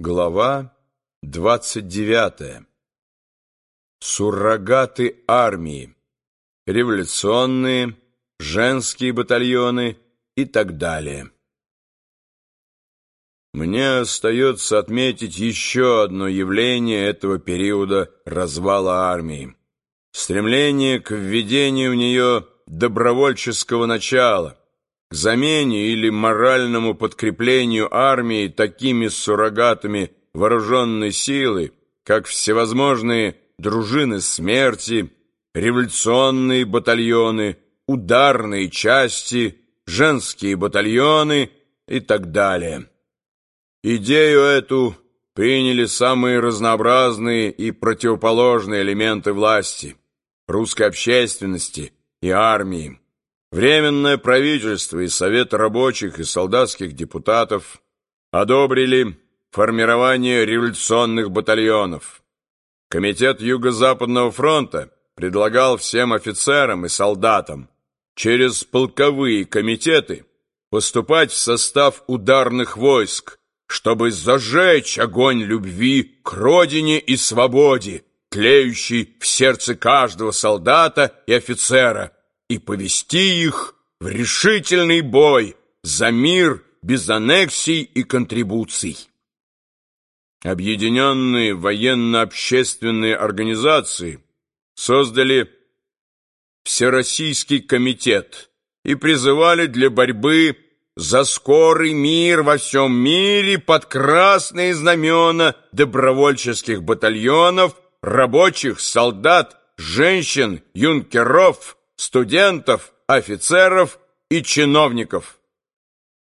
Глава 29. Суррогаты армии. Революционные, женские батальоны и так далее. Мне остается отметить еще одно явление этого периода развала армии. Стремление к введению в нее добровольческого начала, к замене или моральному подкреплению армии такими суррогатами вооруженной силы, как всевозможные дружины смерти, революционные батальоны, ударные части, женские батальоны и так далее. Идею эту приняли самые разнообразные и противоположные элементы власти, русской общественности и армии. Временное правительство и Совет рабочих и солдатских депутатов одобрили формирование революционных батальонов. Комитет Юго-Западного фронта предлагал всем офицерам и солдатам через полковые комитеты поступать в состав ударных войск, чтобы зажечь огонь любви к родине и свободе, тлеющий в сердце каждого солдата и офицера, и повести их в решительный бой за мир без аннексий и контрибуций. Объединенные военно-общественные организации создали Всероссийский комитет и призывали для борьбы за скорый мир во всем мире под красные знамена добровольческих батальонов, рабочих, солдат, женщин, юнкеров, студентов, офицеров и чиновников.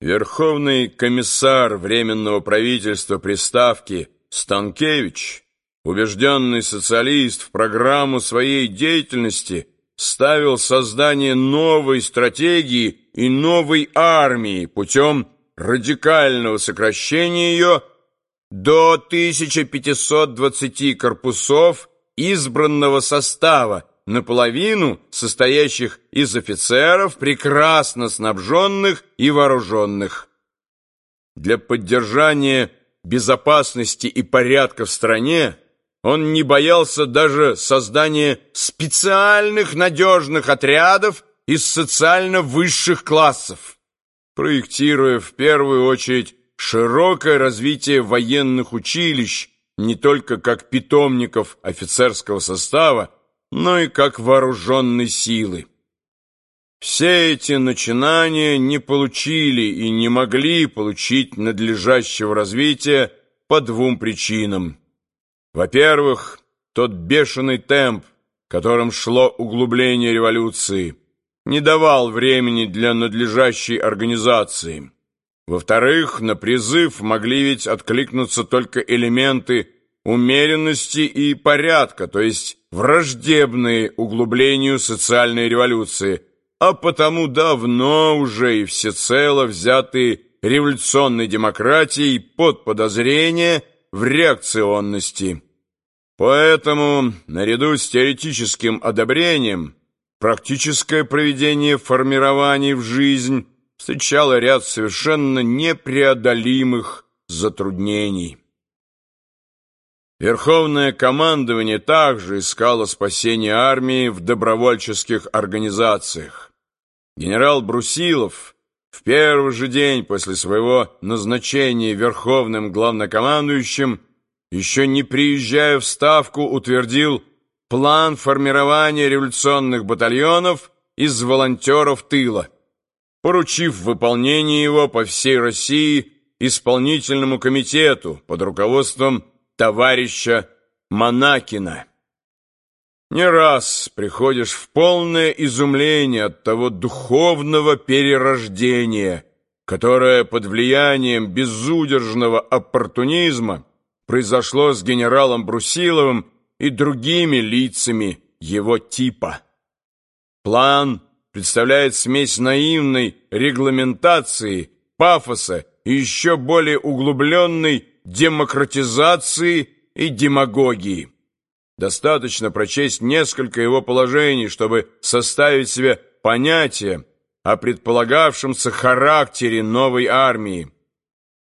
Верховный комиссар Временного правительства приставки Станкевич, убежденный социалист, в программу своей деятельности ставил создание новой стратегии и новой армии путем радикального сокращения ее до 1520 корпусов избранного состава наполовину состоящих из офицеров, прекрасно снабженных и вооруженных. Для поддержания безопасности и порядка в стране он не боялся даже создания специальных надежных отрядов из социально высших классов, проектируя в первую очередь широкое развитие военных училищ не только как питомников офицерского состава, но и как вооруженной силы. Все эти начинания не получили и не могли получить надлежащего развития по двум причинам. Во-первых, тот бешеный темп, которым шло углубление революции, не давал времени для надлежащей организации. Во-вторых, на призыв могли ведь откликнуться только элементы умеренности и порядка, то есть враждебные углублению социальной революции, а потому давно уже и всецело взятые революционной демократией под подозрение в реакционности. Поэтому, наряду с теоретическим одобрением, практическое проведение формирований в жизнь встречало ряд совершенно непреодолимых затруднений. Верховное командование также искало спасения армии в добровольческих организациях. Генерал Брусилов в первый же день после своего назначения верховным главнокомандующим, еще не приезжая в Ставку, утвердил план формирования революционных батальонов из волонтеров тыла, поручив выполнение его по всей России исполнительному комитету под руководством товарища Монакина. Не раз приходишь в полное изумление от того духовного перерождения, которое под влиянием безудержного оппортунизма произошло с генералом Брусиловым и другими лицами его типа. План представляет смесь наивной регламентации, пафоса и еще более углубленной демократизации и демагогии. Достаточно прочесть несколько его положений, чтобы составить себе понятие о предполагавшемся характере новой армии.